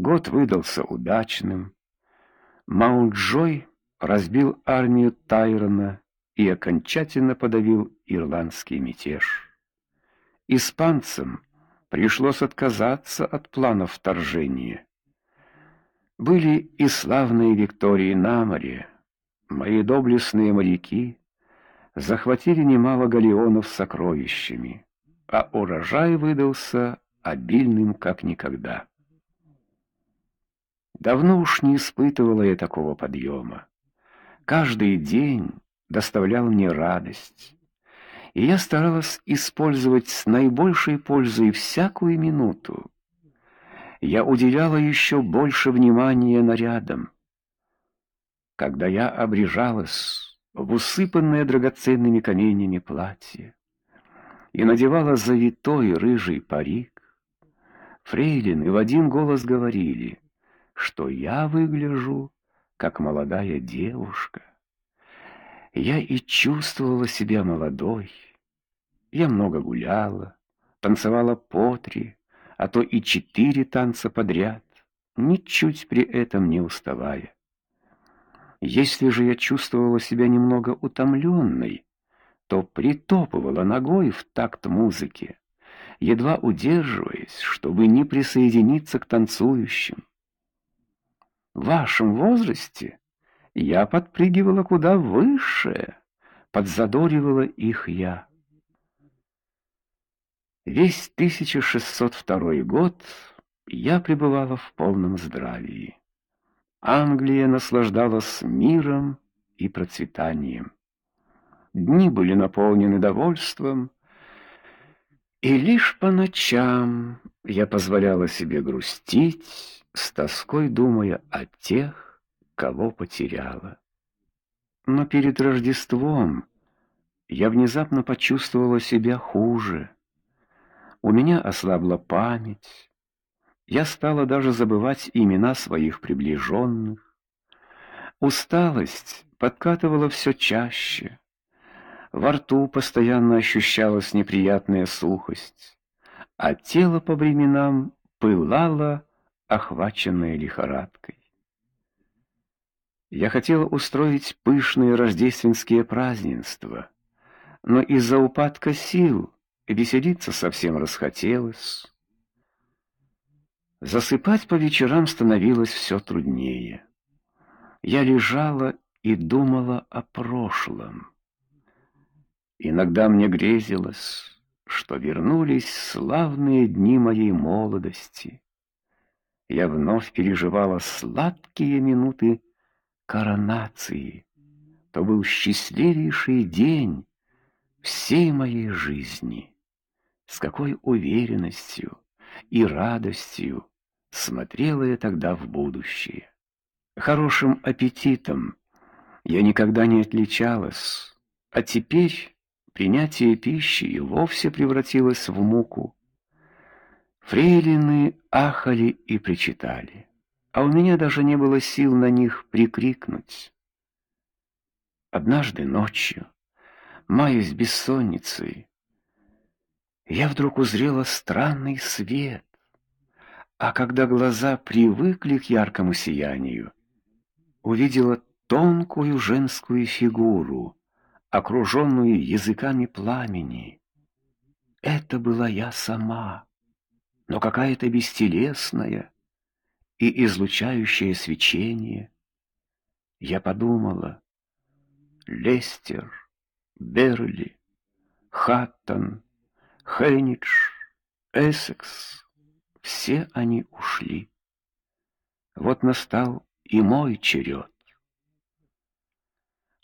Год выдался удачным. Маунт-Джой разбил армию Тайрона и окончательно подавил ирландский мятеж. Испанцам пришлось отказаться от планов вторжения. Были и славные виктории на море. Мои доблестные моряки захватили немало галеонов с сокровищами, а урожай выдался обильным как никогда. Давно уж не испытывала я такого подъема. Каждый день доставлял мне радость, и я старалась использовать с наибольшей пользой всякую минуту. Я уделяла еще больше внимания нарядам. Когда я обрежалась в усыпанное драгоценными камнями платье и надевала завитой рыжий парик, фрейлины в один голос говорили, что я выгляжу как молодая девушка. Я и чувствовала себя молодой. Я много гуляла, танцевала по три, а то и четыре танца подряд, ничуть при этом не уставая. Если же я чувствовала себя немного утомленной, то притопывала ногой в такт музыке, едва удерживаясь, чтобы не присоединиться к танцующим. В вашем возрасте я подпрыгивала куда выше, подзадоривала их я. Весь 1602 год я пребывала в полном здравии. Англия наслаждалась миром и процветанием. Дни были наполнены довольством, и лишь по ночам я позволяла себе грустить, с тоской думая о тех, кого потеряла. Но перед Рождеством я внезапно почувствовала себя хуже. У меня ослабла память, я стала даже забывать имена своих приближенных. Усталость подкатывала все чаще. Во рту постоянно ощущалась неприятная сухость, а тело по временам пылало, охваченное лихорадкой. Я хотела устроить пышные рождественские празднества, но из-за упадка сил веселиться совсем расхотелось. Засыпать по вечерам становилось все труднее. Я лежала и думала о прошлом. Иногда мне грезилось, что вернулись славные дни моей молодости. Я вновь переживала сладкие минуты коронации. То был счастливейший день всей моей жизни. С какой уверенностью и радостью смотрела я тогда в будущее. Хорошим аппетитом я никогда не отличалась, а теперь принятие пищи и вовсе превратилось в муку. Фрейлины ахали и причитали, а у меня даже не было сил на них прикрикнуть. Однажды ночью, маясь бессонницей, я вдруг узрела странный свет. А когда глаза привыкли к яркому сиянию, увидела тонкую женскую фигуру, окруженную языками пламени. Это была я сама, но какая-то бестелесная и излучающая свечение. Я подумала: Лестер, Берли, Хаттон, Хейнидж, Эссекс все они ушли. Вот настал и мой черед.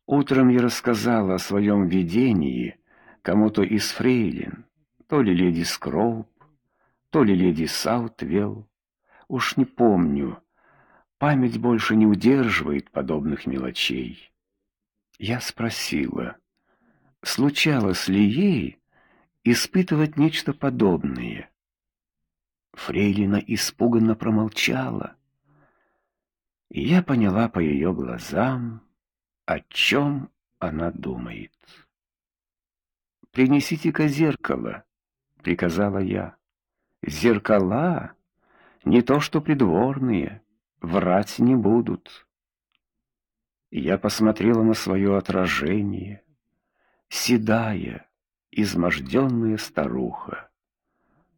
Утром я рассказала о своем видении кому-то из фрейлин, то ли леди Скроуп, то ли леди Саутвелл, уж не помню. Память больше не удерживает подобных мелочей. Я спросила, случалось ли ей испытывать нечто подобное. Фрейлина испуганно промолчала. И я поняла по ее глазам, о чем она думает. «Принесите-ка зеркало», — приказала я. «Зеркала Не то что придворные, врать не будут. Я посмотрела на свое отражение, седая, изможденная старуха.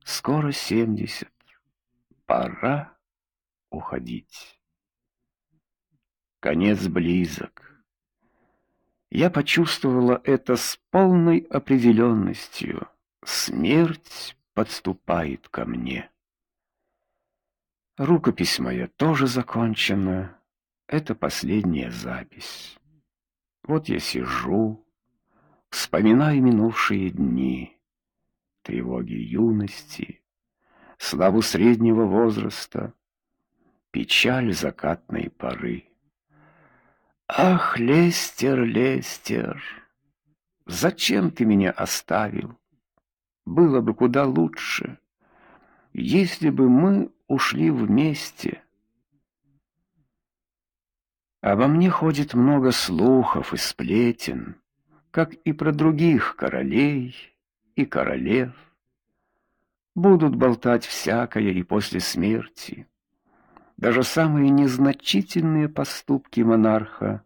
Скоро семьдесят. Пора уходить. Конец близок. Я почувствовала это с полной определенностью. Смерть подступает ко мне. Рукопись моя тоже закончена. Это последняя запись. Вот я сижу, вспоминаю минувшие дни, тревоги юности, славу среднего возраста, печаль закатной поры. Ах, Лестер, Лестер, зачем ты меня оставил? Было бы куда лучше, если бы мы ушли вместе. Обо мне ходит много слухов и сплетен, как и про других королей и королев. Будут болтать всякое и после смерти. Даже самые незначительные поступки монарха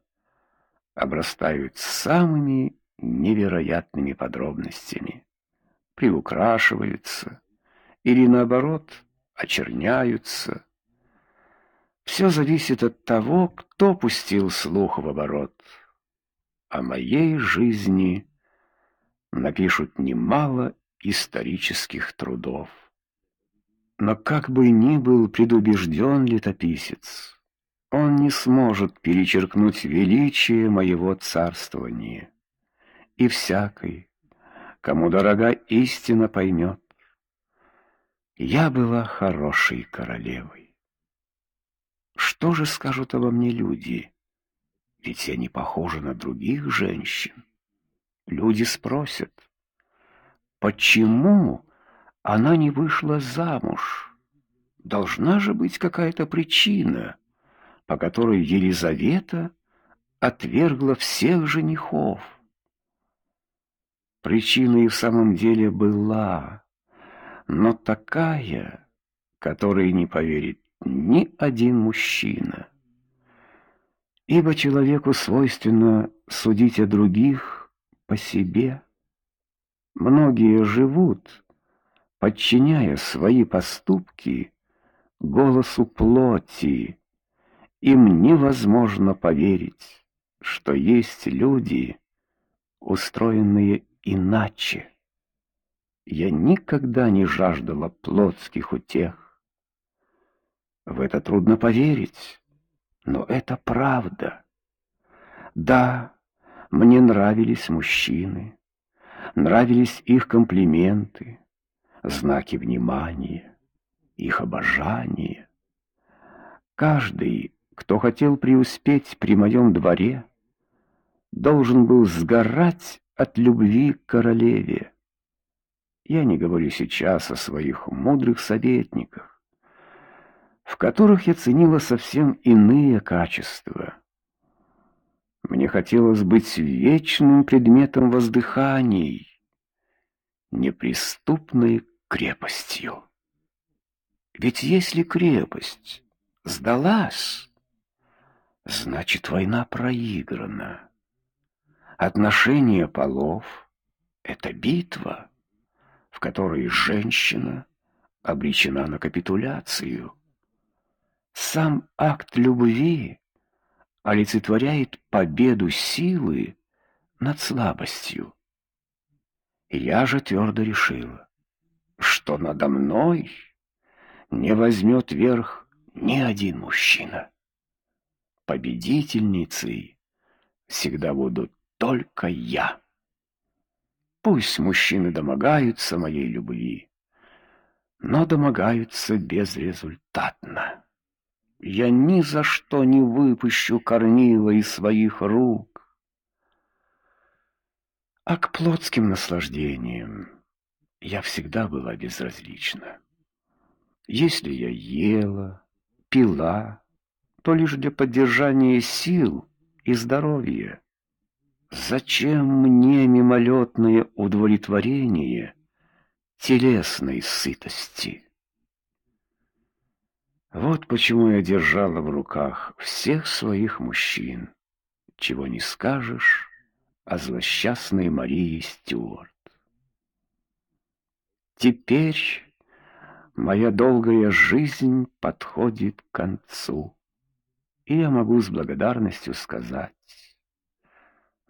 обрастают самыми невероятными подробностями, приукрашиваются или наоборот очерняются. Все зависит от того, кто пустил слух в оборот. О моей жизни напишут немало исторических трудов. Но как бы ни был предубежден летописец, он не сможет перечеркнуть величие моего царствования. И всякий, кому дорога истина, поймет, я была хорошей королевой. Что же скажут обо мне люди? Ведь я не похожа на других женщин. Люди спросят, почему она не вышла замуж? Должна же быть какая-то причина, по которой Елизавета отвергла всех женихов. Причина и в самом деле была но такая, которой не поверит ни один мужчина. Ибо человеку свойственно судить о других по себе. Многие живут, подчиняя свои поступки голосу плоти. Им невозможно поверить, что есть люди, устроенные иначе. Я никогда не жаждала плотских утех. В это трудно поверить, но это правда. Да, мне нравились мужчины, нравились их комплименты, знаки внимания, их обожание. Каждый, кто хотел преуспеть при моем дворе, должен был сгорать от любви к королеве. Я не говорю сейчас о своих мудрых советниках, в которых я ценила совсем иные качества. Мне хотелось быть вечным предметом воздыханий, неприступной крепостью. Ведь если крепость сдалась, значит война проиграна. Отношения полов — это битва в которой женщина обречена на капитуляцию. Сам акт любви олицетворяет победу силы над слабостью. Я же твердо решила, что надо мной не возьмет верх ни один мужчина. Победительницей всегда буду только я. Пусть мужчины домогаются моей любви, но домогаются безрезультатно. Я ни за что не выпущу Корнила из своих рук. А к плотским наслаждениям я всегда была безразлична. Если я ела, пила, то лишь для поддержания сил и здоровья. Зачем мне мимолетное удовлетворение телесной сытости? Вот почему я держала в руках всех своих мужчин, чего не скажешь о злосчастной Марии Стюарт. Теперь моя долгая жизнь подходит к концу, и я могу с благодарностью сказать: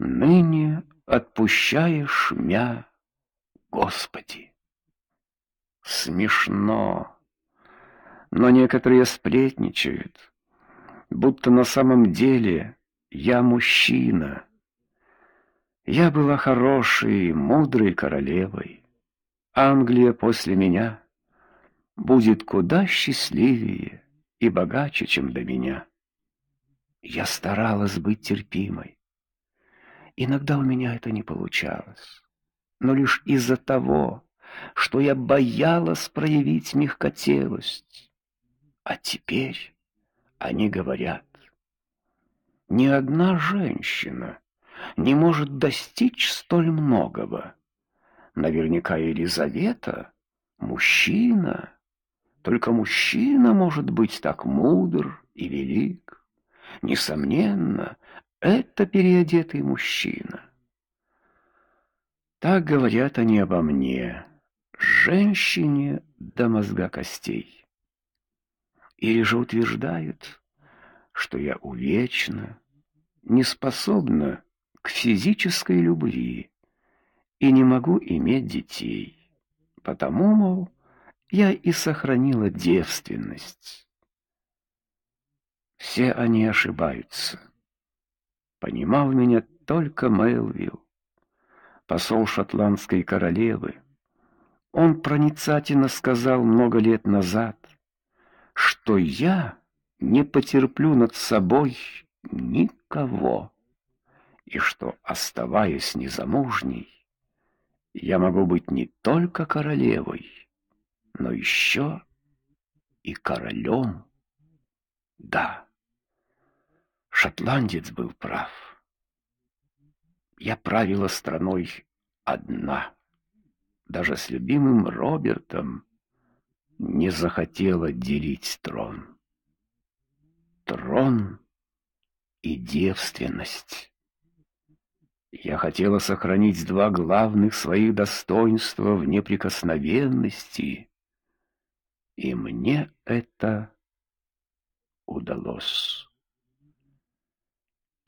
ныне отпущаешь мя, Господи. Смешно, но некоторые сплетничают, будто на самом деле я мужчина. Я была хорошей, мудрой королевой. Англия после меня будет куда счастливее и богаче, чем до меня. Я старалась быть терпимой. Иногда у меня это не получалось, но лишь из-за того, что я боялась проявить мягкотелость. А теперь они говорят: ни одна женщина не может достичь столь многого. Наверняка Елизавета мужчина, только мужчина может быть так мудр и велик. Несомненно, это переодетый мужчина. Так говорят они обо мне, женщине до мозга костей. Или же утверждают, что я увечна, не способна к физической любви и не могу иметь детей. Потому, мол, я и сохранила девственность. Все они ошибаются. Понимал меня только Мэлвилл, посол шотландской королевы. Он проницательно сказал много лет назад, что я не потерплю над собой никого, и что, оставаясь незамужней, я могу быть не только королевой, но еще и королем. Да. Шотландец был прав. Я правила страной одна. Даже с любимым Робертом не захотела делить трон. Трон и девственность. Я хотела сохранить два главных своих достоинства в неприкосновенности, и мне это удалось.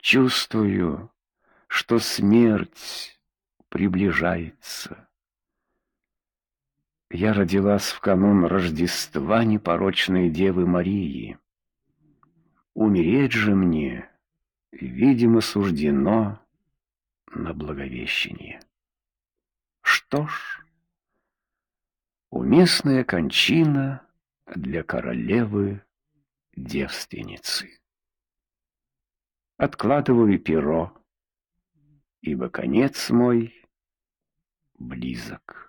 Чувствую, что смерть приближается. Я родилась в канун Рождества непорочной Девы Марии. Умереть же мне, видимо, суждено на Благовещение. Что ж, уместная кончина для королевы девственницы. Откладываю перо, ибо конец мой близок.